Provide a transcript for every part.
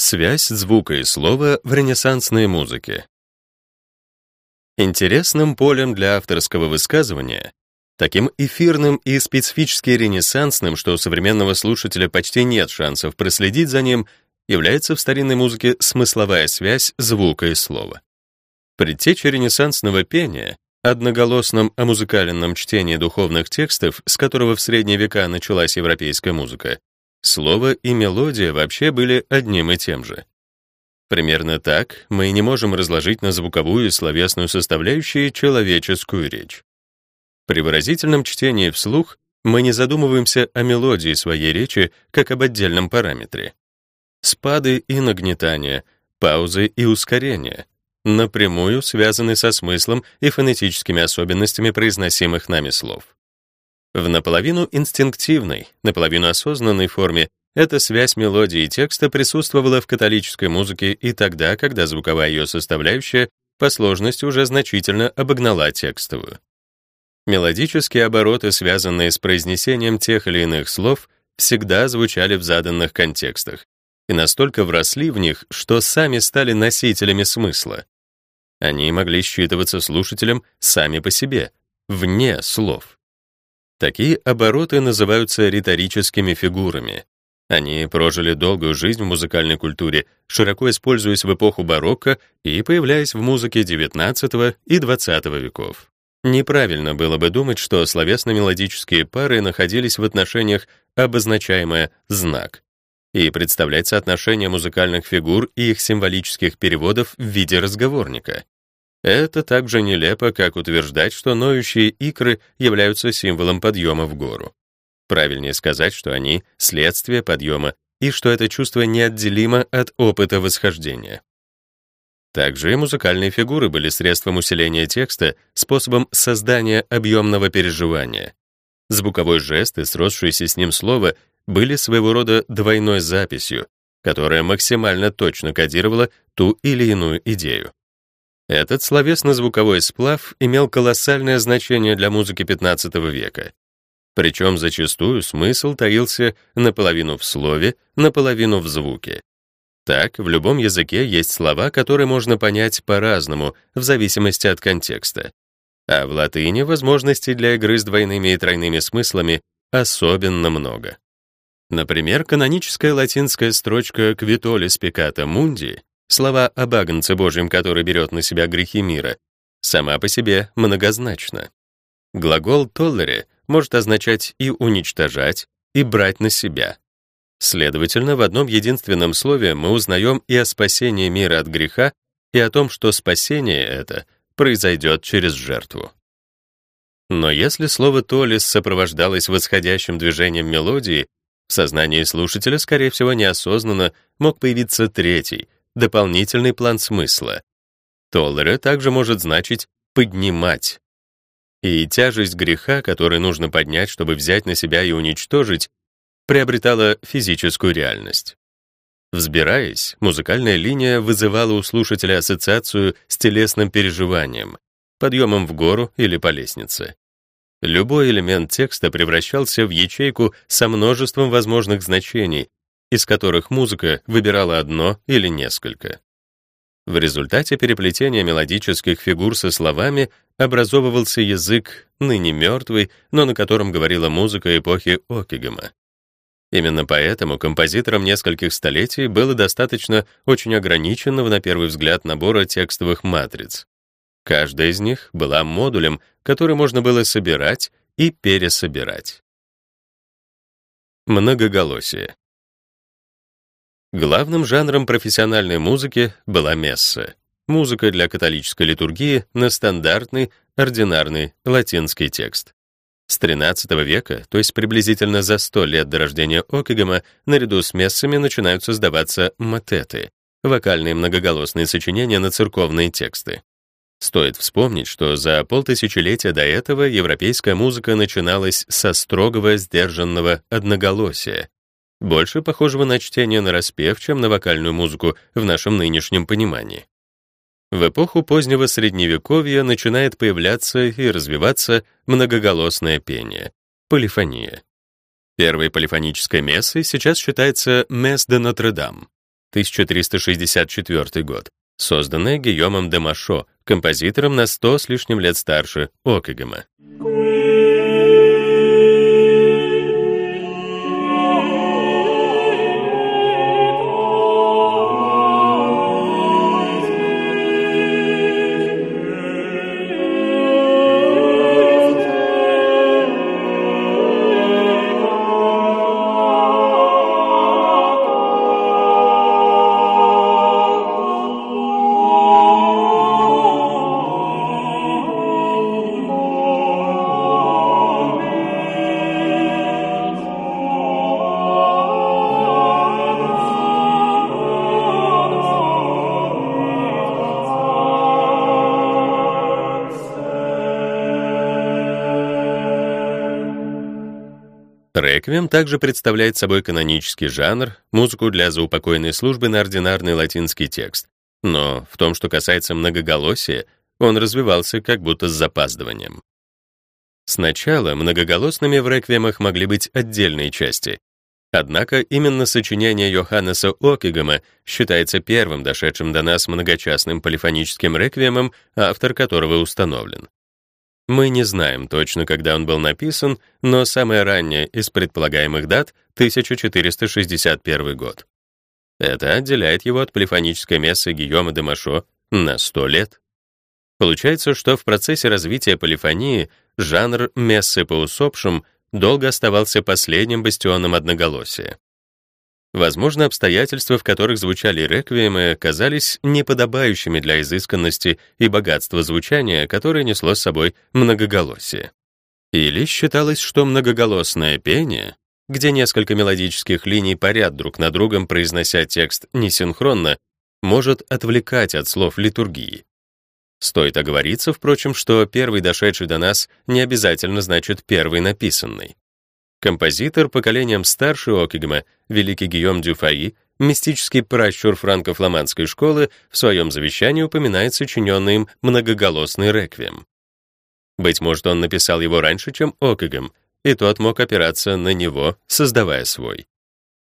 Связь звука и слова в ренессансной музыке. Интересным полем для авторского высказывания, таким эфирным и специфически ренессансным, что у современного слушателя почти нет шансов проследить за ним, является в старинной музыке смысловая связь звука и слова. Предтеча ренессансного пения, одноголосном музыкальном чтении духовных текстов, с которого в средние века началась европейская музыка, Слово и мелодия вообще были одним и тем же. Примерно так мы не можем разложить на звуковую и словесную составляющие человеческую речь. При выразительном чтении вслух мы не задумываемся о мелодии своей речи как об отдельном параметре. Спады и нагнетания, паузы и ускорения напрямую связаны со смыслом и фонетическими особенностями произносимых нами слов. В наполовину инстинктивной, наполовину осознанной форме эта связь мелодии и текста присутствовала в католической музыке и тогда, когда звуковая ее составляющая по сложности уже значительно обогнала текстовую. Мелодические обороты, связанные с произнесением тех или иных слов, всегда звучали в заданных контекстах и настолько вросли в них, что сами стали носителями смысла. Они могли считываться слушателем сами по себе, вне слов. Такие обороты называются риторическими фигурами. Они прожили долгую жизнь в музыкальной культуре, широко используясь в эпоху барокко и появляясь в музыке XIX и XX веков. Неправильно было бы думать, что словесно-мелодические пары находились в отношениях, обозначаемое «знак», и представлять соотношение музыкальных фигур и их символических переводов в виде разговорника. Это так же нелепо, как утверждать, что ноющие икры являются символом подъема в гору. Правильнее сказать, что они — следствие подъема, и что это чувство неотделимо от опыта восхождения. Также и музыкальные фигуры были средством усиления текста, способом создания объемного переживания. Звуковой жест и сросшееся с ним слово были своего рода двойной записью, которая максимально точно кодировала ту или иную идею. Этот словесно-звуковой сплав имел колоссальное значение для музыки XV века. Причем зачастую смысл таился наполовину в слове, наполовину в звуке. Так, в любом языке есть слова, которые можно понять по-разному, в зависимости от контекста. А в латыни возможностей для игры с двойными и тройными смыслами особенно много. Например, каноническая латинская строчка «Quitolis peccata mundi» слова об Агнце Божьем, который берет на себя грехи мира, сама по себе многозначна. Глагол «толлере» может означать и уничтожать, и брать на себя. Следовательно, в одном единственном слове мы узнаем и о спасении мира от греха, и о том, что спасение это произойдет через жертву. Но если слово «толис» сопровождалось восходящим движением мелодии, в сознании слушателя, скорее всего, неосознанно мог появиться третий — дополнительный план смысла. Толлере также может значить «поднимать». И тяжесть греха, который нужно поднять, чтобы взять на себя и уничтожить, приобретала физическую реальность. Взбираясь, музыкальная линия вызывала у слушателя ассоциацию с телесным переживанием, подъемом в гору или по лестнице. Любой элемент текста превращался в ячейку со множеством возможных значений, из которых музыка выбирала одно или несколько. В результате переплетения мелодических фигур со словами образовывался язык, ныне мертвый, но на котором говорила музыка эпохи Окигема. Именно поэтому композиторам нескольких столетий было достаточно очень ограниченного на первый взгляд набора текстовых матриц. Каждая из них была модулем, который можно было собирать и пересобирать. Многоголосие. Главным жанром профессиональной музыки была месса, музыка для католической литургии на стандартный, ординарный латинский текст. С XIII века, то есть приблизительно за 100 лет до рождения Окигема, наряду с мессами начинают создаваться матеты, вокальные многоголосные сочинения на церковные тексты. Стоит вспомнить, что за полтысячелетия до этого европейская музыка начиналась со строгого, сдержанного одноголосия, больше похожего на чтение на распев, чем на вокальную музыку в нашем нынешнем понимании. В эпоху позднего Средневековья начинает появляться и развиваться многоголосное пение — полифония. Первой полифонической мессой сейчас считается «Месс де Нотр-Дам». 1364 год, созданное Гийомом де Машо, композитором на 100 с лишним лет старше Окегема. Реквием также представляет собой канонический жанр, музыку для заупокойной службы на ординарный латинский текст. Но в том, что касается многоголосия, он развивался как будто с запаздыванием. Сначала многоголосными в реквиемах могли быть отдельные части. Однако именно сочинение Йоханнеса Окигема считается первым дошедшим до нас многочастным полифоническим реквиемом, автор которого установлен. Мы не знаем точно, когда он был написан, но самая ранняя из предполагаемых дат — 1461 год. Это отделяет его от полифонической мессы Гийома де Машо на 100 лет. Получается, что в процессе развития полифонии жанр мессы по усопшим долго оставался последним бастионом одноголосия. Возможно, обстоятельства, в которых звучали реквиемы, казались неподобающими для изысканности и богатства звучания, которое несло с собой многоголосие. Или считалось, что многоголосное пение, где несколько мелодических линий парят друг на другом, произнося текст несинхронно, может отвлекать от слов литургии. Стоит оговориться, впрочем, что первый дошедший до нас не обязательно значит первый написанный. Композитор поколением старше Окигема, великий Гийом Дюфаи, мистический пращур франко-фламандской школы, в своем завещании упоминает сочиненный им многоголосный реквием. Быть может, он написал его раньше, чем Окигем, и тот мог опираться на него, создавая свой.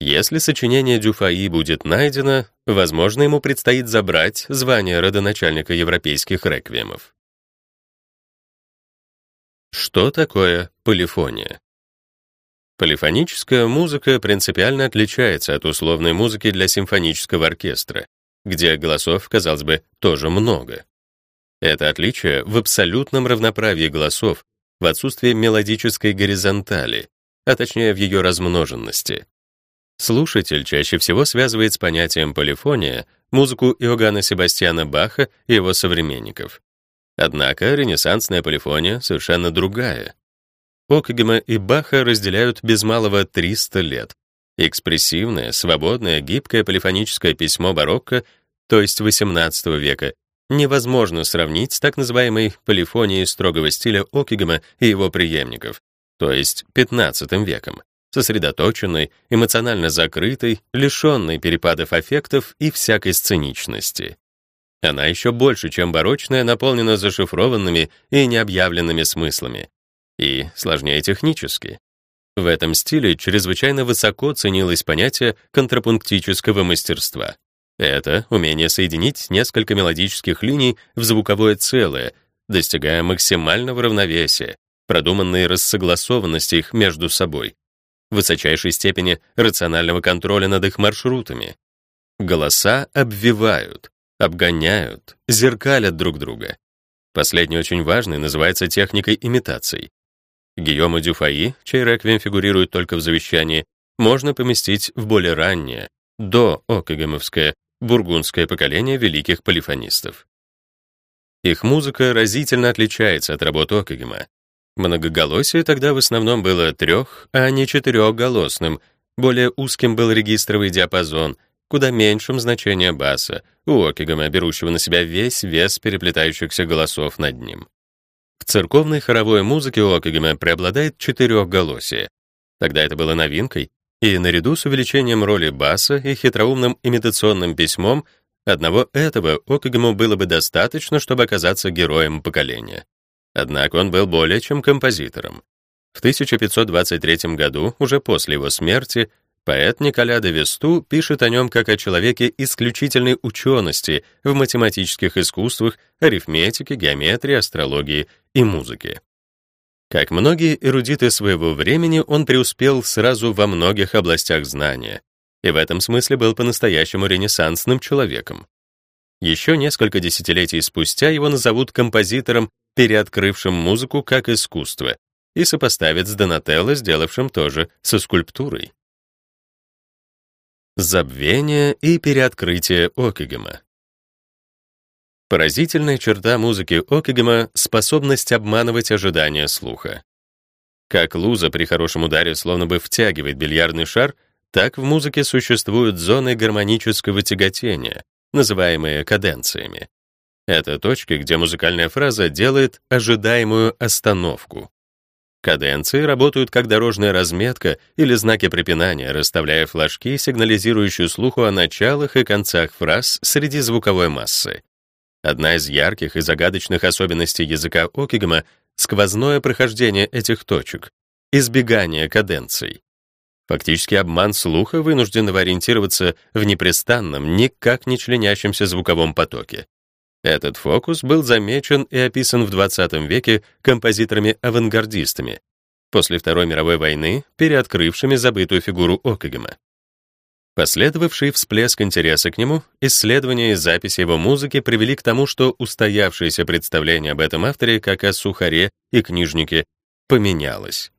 Если сочинение Дюфаи будет найдено, возможно, ему предстоит забрать звание родоначальника европейских реквиемов. Что такое полифония? Полифоническая музыка принципиально отличается от условной музыки для симфонического оркестра, где голосов, казалось бы, тоже много. Это отличие в абсолютном равноправии голосов, в отсутствии мелодической горизонтали, а точнее в ее размноженности. Слушатель чаще всего связывает с понятием полифония музыку Иоганна Себастьяна Баха и его современников. Однако ренессансная полифония совершенно другая — Окгема и Баха разделяют без малого 300 лет. Экспрессивное, свободное, гибкое полифоническое письмо барокко, то есть XVIII века, невозможно сравнить с так называемой полифонией строгого стиля Окигема и его преемников, то есть XV веком, сосредоточенной, эмоционально закрытой, лишенной перепадов аффектов и всякой сценичности. Она еще больше, чем барочная, наполнена зашифрованными и необъявленными смыслами, и сложнее технически. В этом стиле чрезвычайно высоко ценилось понятие контрапунктического мастерства. Это умение соединить несколько мелодических линий в звуковое целое, достигая максимального равновесия, продуманной рассогласованности их между собой, высочайшей степени рационального контроля над их маршрутами. Голоса обвивают, обгоняют, зеркалят друг друга. Последний очень важный называется техникой имитаций. Гийома Дюфаи, чей реквием фигурирует только в завещании, можно поместить в более раннее, до окагемовское, бургундское поколение великих полифонистов. Их музыка разительно отличается от работ Окагема. Многоголосие тогда в основном было трех, а не четырехголосным, более узким был регистровый диапазон, куда меньшим значение баса, у Окигема, берущего на себя весь вес переплетающихся голосов над ним. В церковной хоровой музыке Окагема преобладает четырехголосие. Тогда это было новинкой, и наряду с увеличением роли баса и хитроумным имитационным письмом одного этого Окагему было бы достаточно, чтобы оказаться героем поколения. Однако он был более чем композитором. В 1523 году, уже после его смерти, Поэт Николя де Весту пишет о нем как о человеке исключительной учености в математических искусствах, арифметике, геометрии, астрологии и музыке. Как многие эрудиты своего времени, он преуспел сразу во многих областях знания, и в этом смысле был по-настоящему ренессансным человеком. Еще несколько десятилетий спустя его назовут композитором, переоткрывшим музыку как искусство, и сопоставят с Донателло, сделавшим то же со скульптурой. Забвение и переоткрытие Окигема. Поразительная черта музыки Окигема — способность обманывать ожидания слуха. Как луза при хорошем ударе словно бы втягивает бильярдный шар, так в музыке существуют зоны гармонического тяготения, называемые каденциями. Это точки, где музыкальная фраза делает ожидаемую остановку. Каденции работают как дорожная разметка или знаки препинания, расставляя флажки, сигнализирующие слуху о началах и концах фраз среди звуковой массы. Одна из ярких и загадочных особенностей языка Окигема — сквозное прохождение этих точек, избегание каденций. Фактически обман слуха, вынужденного ориентироваться в непрестанном, никак не членящемся звуковом потоке. Этот фокус был замечен и описан в 20 веке композиторами-авангардистами, после Второй мировой войны переоткрывшими забытую фигуру Окигема. Последовавший всплеск интереса к нему, исследования и записи его музыки привели к тому, что устоявшееся представление об этом авторе, как о сухаре и книжнике, поменялось.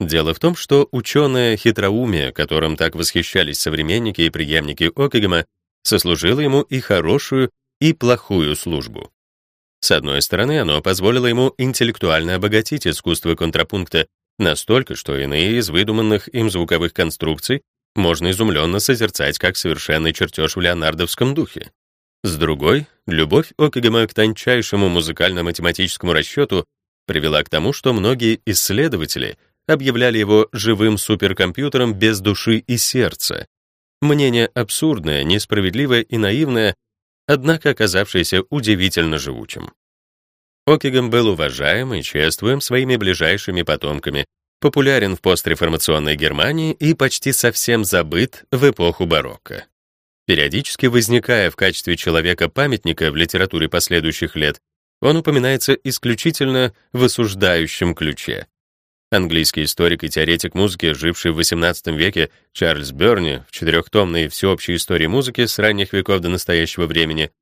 Дело в том, что ученое хитроумие, которым так восхищались современники и преемники Окигема, сослужило ему и хорошую, и плохую службу. С одной стороны, оно позволило ему интеллектуально обогатить искусство контрапункта настолько, что иные из выдуманных им звуковых конструкций можно изумленно созерцать как совершенный чертеж в леонардовском духе. С другой, любовь Окигема к тончайшему музыкально-математическому расчету привела к тому, что многие исследователи объявляли его живым суперкомпьютером без души и сердца. Мнение абсурдное, несправедливое и наивное, однако оказавшийся удивительно живучим. Окигам был уважаем и чествуем своими ближайшими потомками, популярен в постреформационной Германии и почти совсем забыт в эпоху барокко. Периодически возникая в качестве человека-памятника в литературе последующих лет, он упоминается исключительно в осуждающем ключе. Английский историк и теоретик музыки, живший в XVIII веке, Чарльз Берни в четырехтомной всеобщей истории музыки с ранних веков до настоящего времени,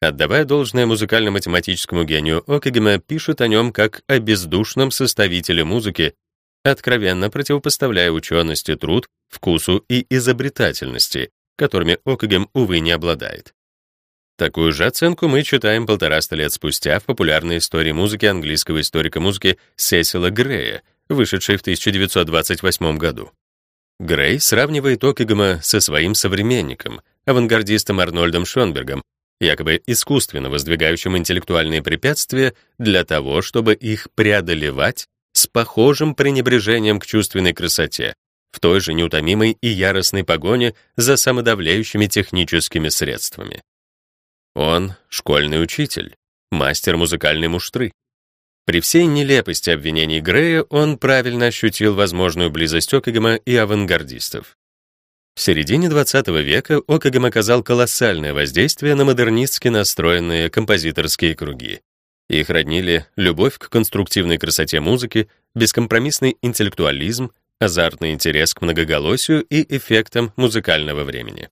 отдавая должное музыкально-математическому гению Окигема, пишет о нем как о бездушном составителе музыки, откровенно противопоставляя учености труд, вкусу и изобретательности, которыми Окигем, увы, не обладает. Такую же оценку мы читаем полтораста лет спустя в популярной истории музыки английского историка музыки Сесила Грея, вышедшей в 1928 году. Грей сравнивает Окигема со своим современником, авангардистом Арнольдом Шонбергом, якобы искусственно воздвигающим интеллектуальные препятствия для того, чтобы их преодолевать с похожим пренебрежением к чувственной красоте, в той же неутомимой и яростной погоне за самодавляющими техническими средствами. Он — школьный учитель, мастер музыкальной муштры, при всей нелепости обвинений Грея он правильно ощутил возможную близость Окагема и авангардистов. В середине XX века Окагем оказал колоссальное воздействие на модернистски настроенные композиторские круги. Их роднили любовь к конструктивной красоте музыки, бескомпромиссный интеллектуализм, азартный интерес к многоголосию и эффектам музыкального времени.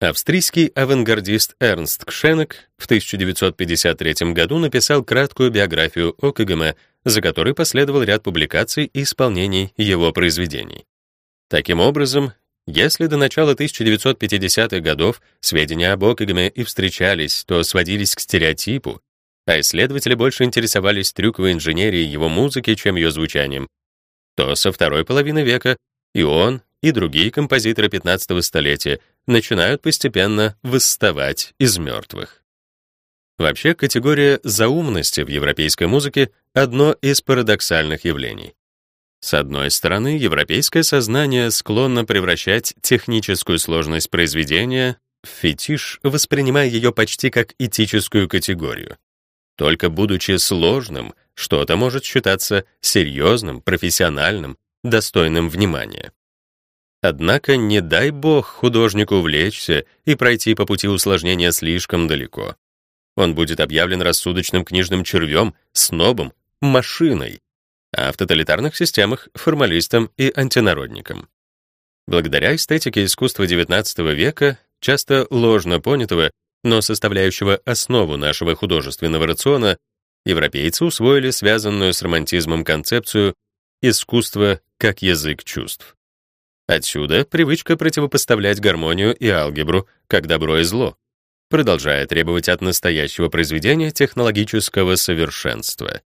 Австрийский авангардист Эрнст Кшенек в 1953 году написал краткую биографию Окигема, за которой последовал ряд публикаций и исполнений его произведений. Таким образом, если до начала 1950-х годов сведения об Окигеме и встречались, то сводились к стереотипу, а исследователи больше интересовались трюковой инженерией его музыки, чем ее звучанием, то со второй половины века и он, и другие композиторы 15-го столетия начинают постепенно восставать из мертвых. Вообще, категория заумности в европейской музыке — одно из парадоксальных явлений. С одной стороны, европейское сознание склонно превращать техническую сложность произведения в фетиш, воспринимая ее почти как этическую категорию. Только будучи сложным, что-то может считаться серьезным, профессиональным, достойным внимания. Однако не дай бог художнику увлечься и пройти по пути усложнения слишком далеко. Он будет объявлен рассудочным книжным червем, снобом, машиной, а в тоталитарных системах — формалистом и антинародником. Благодаря эстетике искусства XIX века, часто ложно понятого, но составляющего основу нашего художественного рациона, европейцы усвоили связанную с романтизмом концепцию искусства как язык чувств. Отсюда привычка противопоставлять гармонию и алгебру как добро и зло, продолжая требовать от настоящего произведения технологического совершенства.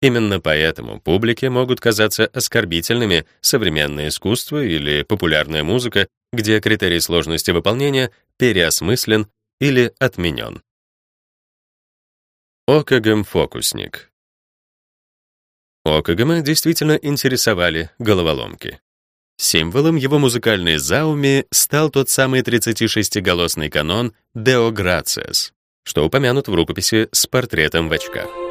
Именно поэтому публике могут казаться оскорбительными современное искусство или популярная музыка, где критерий сложности выполнения переосмыслен или отменен. Окагем-фокусник Окагема действительно интересовали головоломки. Символом его музыкальной зауми стал тот самый 36-голосный канон «Deo Gratias», что упомянут в рукописи с портретом в очках.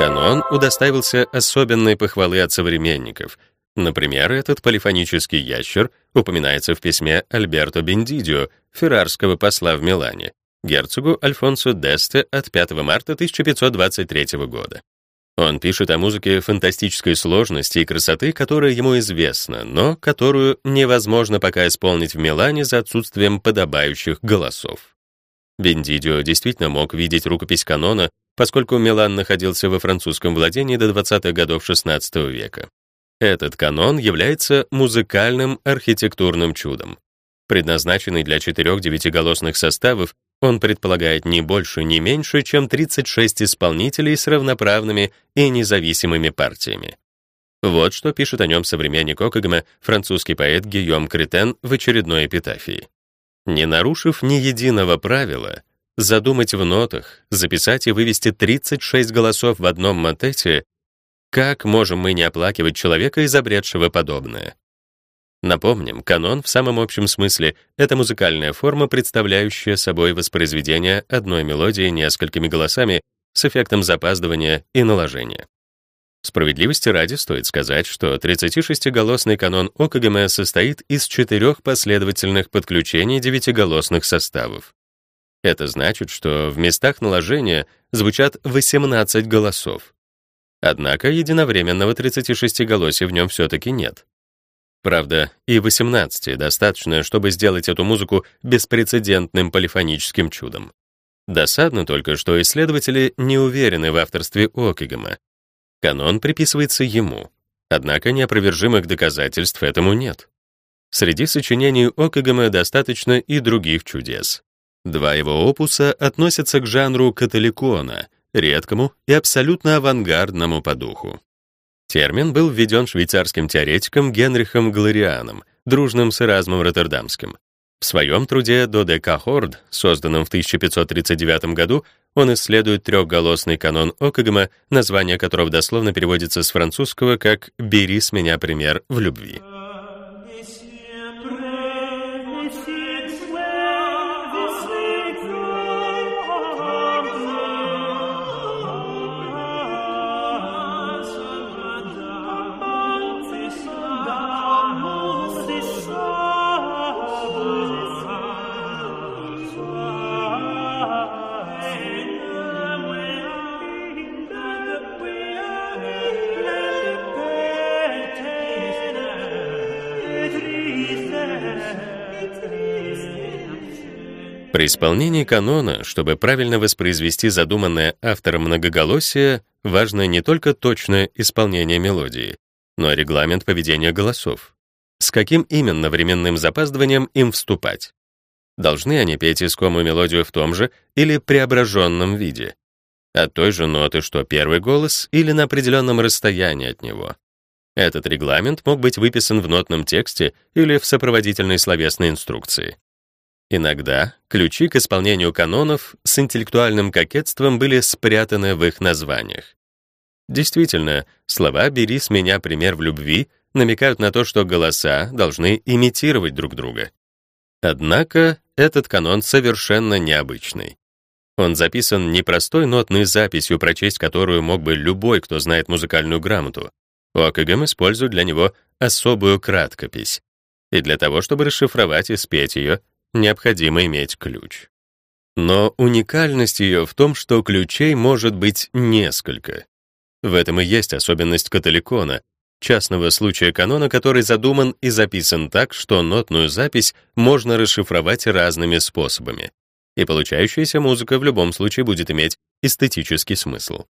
Канон удостаивался особенной похвалы от современников. Например, этот полифонический ящер упоминается в письме Альберто Бендидио, феррарского посла в Милане, герцогу Альфонсо Десте от 5 марта 1523 года. Он пишет о музыке фантастической сложности и красоты, которая ему известна, но которую невозможно пока исполнить в Милане за отсутствием подобающих голосов. Бендидио действительно мог видеть рукопись канона поскольку Милан находился во французском владении до 20-х годов XVI века. Этот канон является музыкальным архитектурным чудом. Предназначенный для четырех девятиголосных составов, он предполагает не больше, не меньше, чем 36 исполнителей с равноправными и независимыми партиями. Вот что пишет о нем современник Окагама, французский поэт Гийом Кретен в очередной эпитафии. «Не нарушив ни единого правила, задумать в нотах, записать и вывести 36 голосов в одном мотете, как можем мы не оплакивать человека, изобретшего подобное? Напомним, канон в самом общем смысле — это музыкальная форма, представляющая собой воспроизведение одной мелодии несколькими голосами с эффектом запаздывания и наложения. Справедливости ради стоит сказать, что 36-голосный канон ОКГМ состоит из четырех последовательных подключений девятиголосных составов. Это значит, что в местах наложения звучат 18 голосов. Однако единовременного 36-голосия в нем все-таки нет. Правда, и 18 достаточно, чтобы сделать эту музыку беспрецедентным полифоническим чудом. Досадно только, что исследователи не уверены в авторстве Окигема. Канон приписывается ему, однако неопровержимых доказательств этому нет. Среди сочинений Окигема достаточно и других чудес. Два его опуса относятся к жанру католикона, редкому и абсолютно авангардному по духу. Термин был введен швейцарским теоретиком Генрихом Глорианом, дружным с Эразмом Роттердамским. В своем труде «Доде Кахорд», созданном в 1539 году, он исследует трехголосный канон Окагама, название которого дословно переводится с французского как «бери с меня пример в любви». При исполнении канона, чтобы правильно воспроизвести задуманное автором многоголосие, важно не только точное исполнение мелодии, но и регламент поведения голосов. С каким именно временным запаздыванием им вступать? Должны они петь искомую мелодию в том же или преображенном виде? От той же ноты, что первый голос, или на определенном расстоянии от него? Этот регламент мог быть выписан в нотном тексте или в сопроводительной словесной инструкции. Иногда ключи к исполнению канонов с интеллектуальным кокетством были спрятаны в их названиях. Действительно, слова «бери с меня пример в любви» намекают на то, что голоса должны имитировать друг друга. Однако этот канон совершенно необычный. Он записан не простой нотной записью, прочесть которую мог бы любой, кто знает музыкальную грамоту. ОКГМ использует для него особую краткопись. И для того, чтобы расшифровать и спеть ее, необходимо иметь ключ. Но уникальность ее в том, что ключей может быть несколько. В этом и есть особенность католикона, частного случая канона, который задуман и записан так, что нотную запись можно расшифровать разными способами, и получающаяся музыка в любом случае будет иметь эстетический смысл.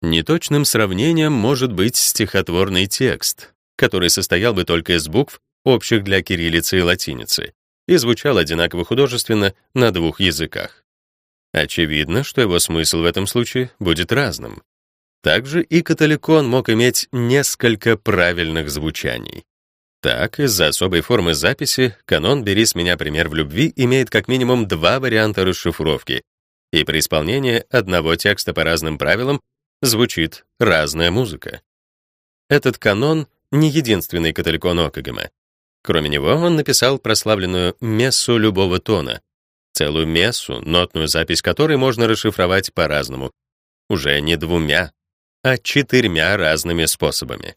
Неточным сравнением может быть стихотворный текст, который состоял бы только из букв, общих для кириллицы и латиницы, и звучал одинаково художественно на двух языках. Очевидно, что его смысл в этом случае будет разным. Также и католикон мог иметь несколько правильных звучаний. Так, из-за особой формы записи, канон «Бери с меня пример в любви» имеет как минимум два варианта расшифровки, и при исполнении одного текста по разным правилам звучит разная музыка. Этот канон — не единственный католикон Окагема. Кроме него, он написал прославленную «Мессу любого тона», целую мессу, нотную запись которой можно расшифровать по-разному, уже не двумя, а четырьмя разными способами.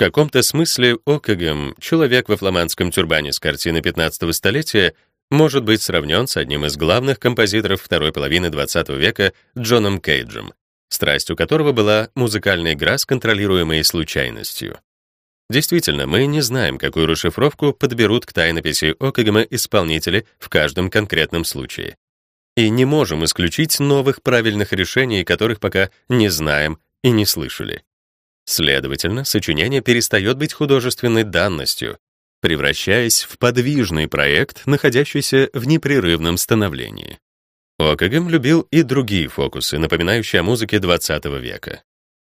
Каком-то смысле Окагем, человек во фламандском тюрбане с картины 15 столетия, может быть сравнен с одним из главных композиторов второй половины XX века Джоном Кейджем, страстью которого была музыкальная игра с контролируемой случайностью. Действительно, мы не знаем, какую расшифровку подберут к тайнописи Окагема исполнители в каждом конкретном случае. И не можем исключить новых правильных решений, которых пока не знаем и не слышали. Следовательно, сочинение перестает быть художественной данностью, превращаясь в подвижный проект, находящийся в непрерывном становлении. Окагем любил и другие фокусы, напоминающие о музыке XX века.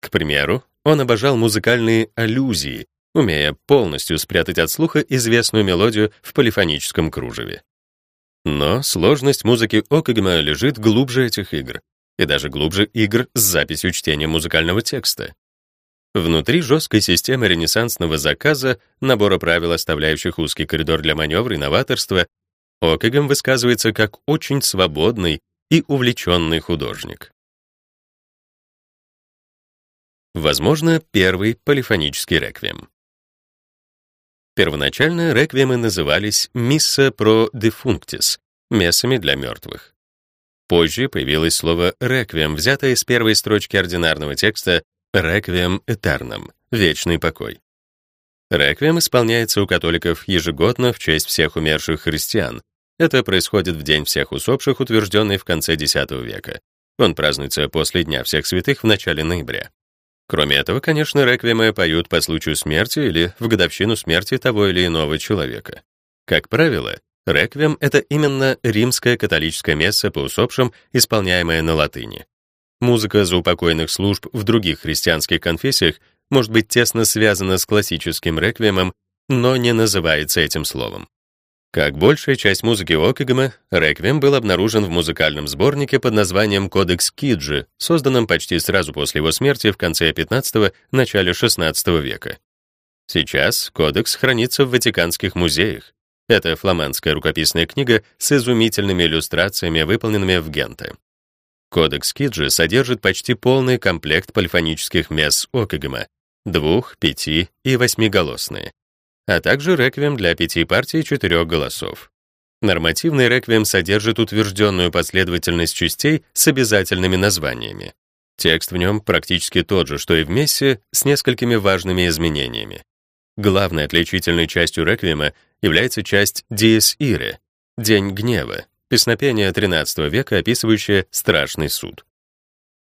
К примеру, он обожал музыкальные аллюзии, умея полностью спрятать от слуха известную мелодию в полифоническом кружеве. Но сложность музыки Окагема лежит глубже этих игр, и даже глубже игр с записью чтения музыкального текста. Внутри жесткой системы ренессансного заказа, набора правил, оставляющих узкий коридор для маневра и новаторства, Окегем высказывается как очень свободный и увлеченный художник. Возможно, первый полифонический реквием. Первоначально реквиемы назывались «мисса про дефунктис» — мессами для мертвых. Позже появилось слово «реквием», взятое из первой строчки ординарного текста Реквием Этерном — вечный покой. Реквием исполняется у католиков ежегодно в честь всех умерших христиан. Это происходит в День всех усопших, утвержденный в конце X века. Он празднуется после Дня всех святых в начале ноября. Кроме этого, конечно, реквиемы поют по случаю смерти или в годовщину смерти того или иного человека. Как правило, реквием — это именно римская католическая месса по усопшим, исполняемая на латыни. Музыка заупокойных служб в других христианских конфессиях может быть тесно связана с классическим реквиемом, но не называется этим словом. Как большая часть музыки Окигема, реквием был обнаружен в музыкальном сборнике под названием «Кодекс Киджи», созданном почти сразу после его смерти в конце XV — начале XVI века. Сейчас кодекс хранится в Ватиканских музеях. Это фламандская рукописная книга с изумительными иллюстрациями, выполненными в Генте. Кодекс Киджи содержит почти полный комплект полифонических месс Окагема, двух-, пяти- и восьмиголосные, а также реквием для пяти партий четырех голосов. Нормативный реквием содержит утвержденную последовательность частей с обязательными названиями. Текст в нем практически тот же, что и в мессе, с несколькими важными изменениями. Главной отличительной частью реквиема является часть «Диes Irae» — «День гнева», Песнопение XIII века, описывающее страшный суд.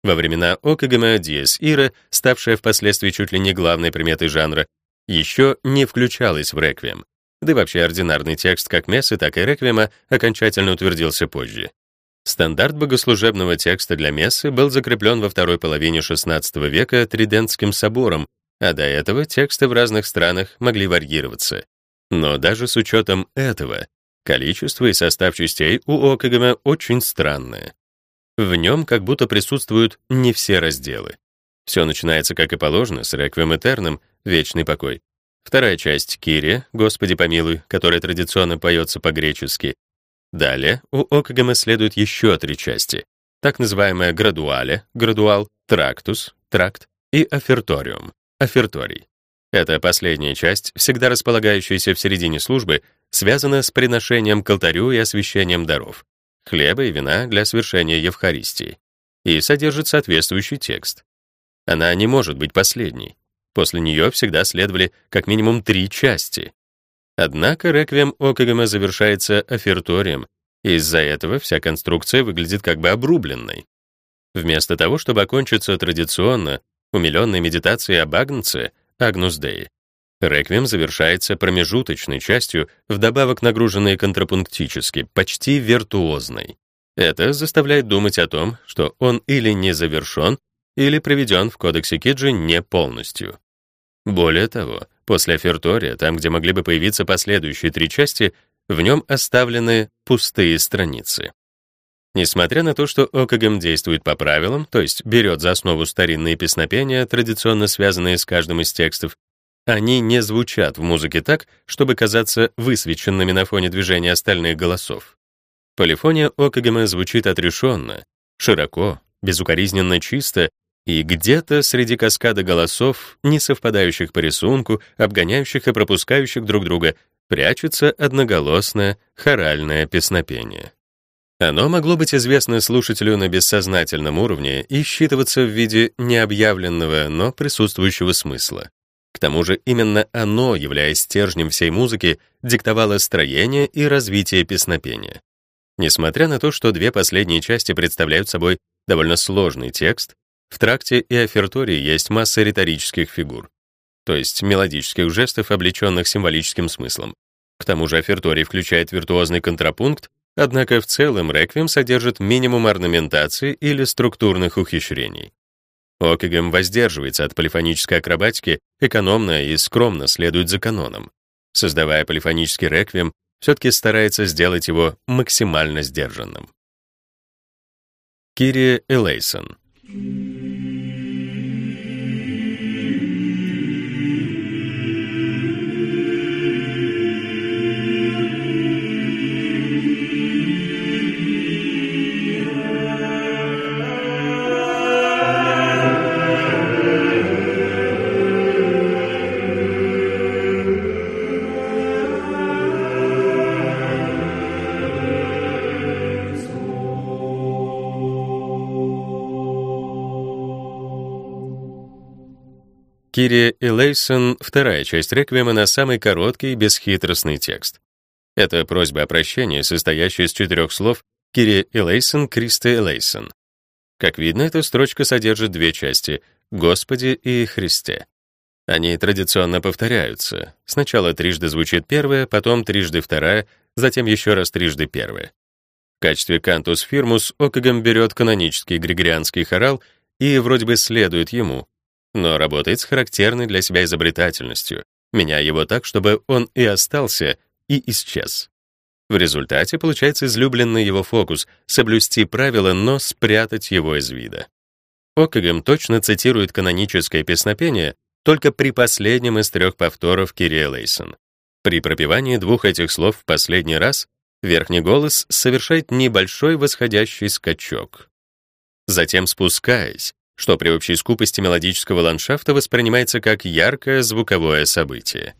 Во времена Окагама диез ира, ставшая впоследствии чуть ли не главной приметой жанра, еще не включалась в реквием. Да и вообще ординарный текст как мессы, так и реквиема окончательно утвердился позже. Стандарт богослужебного текста для мессы был закреплен во второй половине XVI века Тридентским собором, а до этого тексты в разных странах могли варьироваться. Но даже с учетом этого, количество и состав частей у Окагама очень странное. В нем как будто присутствуют не все разделы. Все начинается, как и положено, с «Реквием Этерном» — «Вечный покой». Вторая часть — «Кири», «Господи помилуй», которая традиционно поется по-гречески. Далее у Окагама следуют еще три части. Так называемая «Градуале», «Градуал», «Трактус», «Тракт» и «Оферториум», «Оферторий». Эта последняя часть, всегда располагающаяся в середине службы, связана с приношением к алтарю и освящением даров хлеба и вина для совершения Евхаристии, и содержит соответствующий текст. Она не может быть последней. После нее всегда следовали как минимум три части. Однако реквием Окагама завершается оферторием, и из-за этого вся конструкция выглядит как бы обрубленной. Вместо того, чтобы окончиться традиционно, умиленной медитацией об Агнце, Агнус Деи, Реквием завершается промежуточной частью, вдобавок нагруженной контрапунктически, почти виртуозной. Это заставляет думать о том, что он или не завершен, или приведен в кодексе Киджи не полностью. Более того, после офертория, там, где могли бы появиться последующие три части, в нем оставлены пустые страницы. Несмотря на то, что Окагам действует по правилам, то есть берет за основу старинные песнопения, традиционно связанные с каждым из текстов, они не звучат в музыке так, чтобы казаться высвеченными на фоне движения остальных голосов. Полифония Окагама звучит отрешенно, широко, безукоризненно чисто, и где-то среди каскада голосов, не совпадающих по рисунку, обгоняющих и пропускающих друг друга, прячется одноголосное хоральное песнопение. Оно могло быть известно слушателю на бессознательном уровне и считываться в виде необъявленного, но присутствующего смысла. К тому же именно оно, являясь стержнем всей музыки, диктовало строение и развитие песнопения. Несмотря на то, что две последние части представляют собой довольно сложный текст, в тракте и офертории есть масса риторических фигур, то есть мелодических жестов, облеченных символическим смыслом. К тому же оферторий включает виртуозный контрапункт, однако в целом реквием содержит минимум орнаментации или структурных ухищрений. Окигем воздерживается от полифонической акробатики, экономно и скромно следует за каноном. Создавая полифонический реквием, все-таки старается сделать его максимально сдержанным. Кири Элейсон Кири Элейсон — вторая часть реквиема на самый короткий, бесхитростный текст. Это просьба о прощении, состоящая из четырех слов Кири Элейсон, Кристе Элейсон. Как видно, эта строчка содержит две части — «Господи» и «Христе». Они традиционно повторяются. Сначала трижды звучит первая, потом трижды вторая, затем еще раз трижды первая. В качестве кантус фирмус Окагам берет канонический григорианский хорал и вроде бы следует ему, но работает с характерной для себя изобретательностью, меняя его так, чтобы он и остался, и исчез. В результате получается излюбленный его фокус — соблюсти правила, но спрятать его из вида. Окагам точно цитирует каноническое песнопение только при последнем из трех повторов Кирия Лейсон. При пропевании двух этих слов в последний раз верхний голос совершает небольшой восходящий скачок. Затем, спускаясь, что при общей скупости мелодического ландшафта воспринимается как яркое звуковое событие.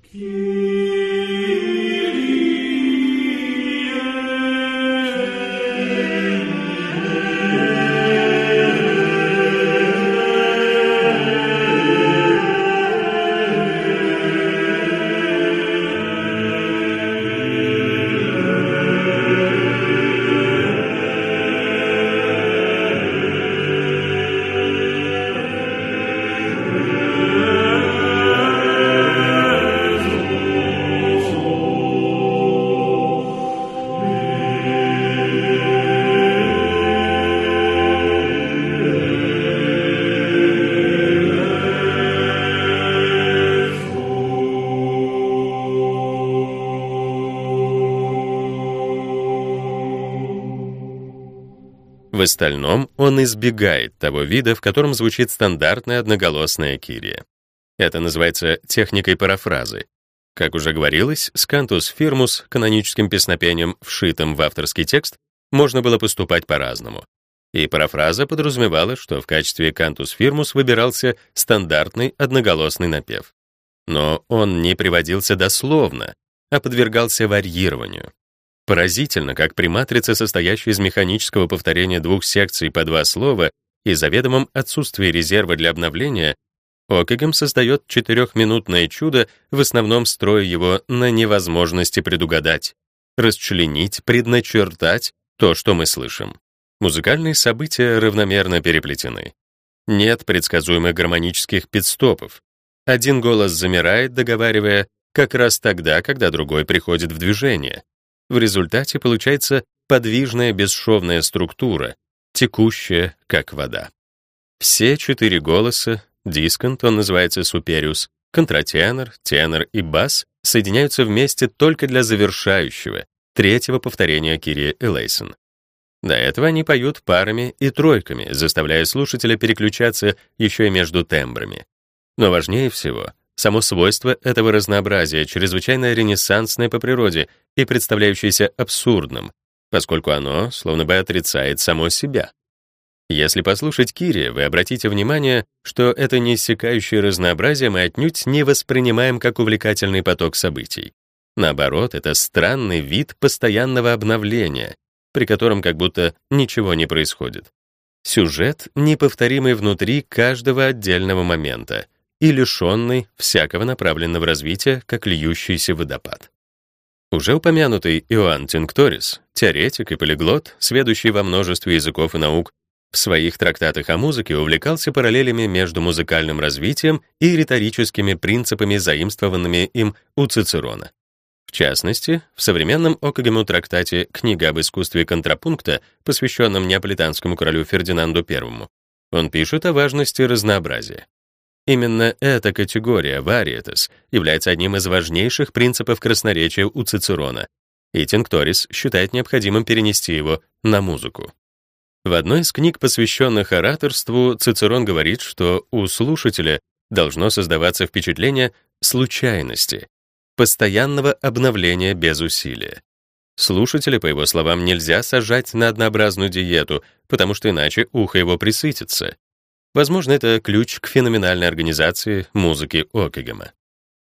В остальном он избегает того вида, в котором звучит стандартная одноголосная кирия. Это называется техникой парафразы. Как уже говорилось, с кантус фирмус, каноническим песнопением, вшитым в авторский текст, можно было поступать по-разному. И парафраза подразумевала, что в качестве кантус фирмус выбирался стандартный одноголосный напев. Но он не приводился дословно, а подвергался варьированию. Поразительно, как при матрице, состоящей из механического повторения двух секций по два слова и заведомом отсутствии резерва для обновления, Окегем создает четырехминутное чудо, в основном строя его на невозможности предугадать, расчленить, предначертать то, что мы слышим. Музыкальные события равномерно переплетены. Нет предсказуемых гармонических пидстопов. Один голос замирает, договаривая, как раз тогда, когда другой приходит в движение. В результате получается подвижная бесшовная структура, текущая, как вода. Все четыре голоса, дисконт, он называется супериус, контратенор, тенор и бас соединяются вместе только для завершающего, третьего повторения Кирии Элейсон. До этого они поют парами и тройками, заставляя слушателя переключаться еще и между тембрами. Но важнее всего — само свойство этого разнообразия, чрезвычайно ренессансное по природе и представляющееся абсурдным, поскольку оно словно бы отрицает само себя. Если послушать Кири, вы обратите внимание, что это неиссякающее разнообразие мы отнюдь не воспринимаем как увлекательный поток событий. Наоборот, это странный вид постоянного обновления, при котором как будто ничего не происходит. Сюжет, неповторимый внутри каждого отдельного момента и лишенный всякого направленного развития, как льющийся водопад. Уже упомянутый Иоанн Тинкторис, теоретик и полиглот, сведущий во множестве языков и наук, в своих трактатах о музыке увлекался параллелями между музыкальным развитием и риторическими принципами, заимствованными им у Цицерона. В частности, в современном Окагему трактате «Книга об искусстве контрапункта», посвященном неаполитанскому королю Фердинанду I, он пишет о важности разнообразия. Именно эта категория, вариетес, является одним из важнейших принципов красноречия у Цицерона, и Тинкторис считает необходимым перенести его на музыку. В одной из книг, посвященных ораторству, Цицерон говорит, что у слушателя должно создаваться впечатление случайности, постоянного обновления без усилия. Слушателя, по его словам, нельзя сажать на однообразную диету, потому что иначе ухо его присытится. Возможно, это ключ к феноменальной организации музыки Окигема.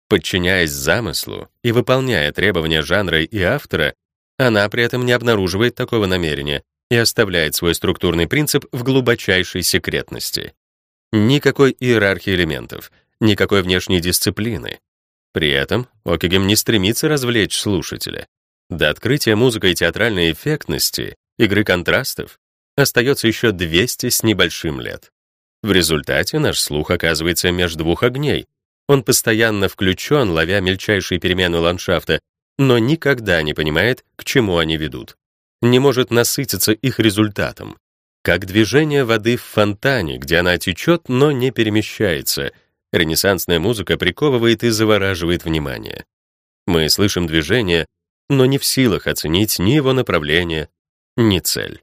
Подчиняясь замыслу и выполняя требования жанра и автора, она при этом не обнаруживает такого намерения, и оставляет свой структурный принцип в глубочайшей секретности. Никакой иерархии элементов, никакой внешней дисциплины. При этом Окигем не стремится развлечь слушателя. До открытия музыкой театральной эффектности, игры контрастов, остается еще 200 с небольшим лет. В результате наш слух оказывается между двух огней. Он постоянно включен, ловя мельчайшие перемены ландшафта, но никогда не понимает, к чему они ведут не может насытиться их результатом, как движение воды в фонтане, где она течет, но не перемещается. Ренессансная музыка приковывает и завораживает внимание. Мы слышим движение, но не в силах оценить ни его направление, ни цель.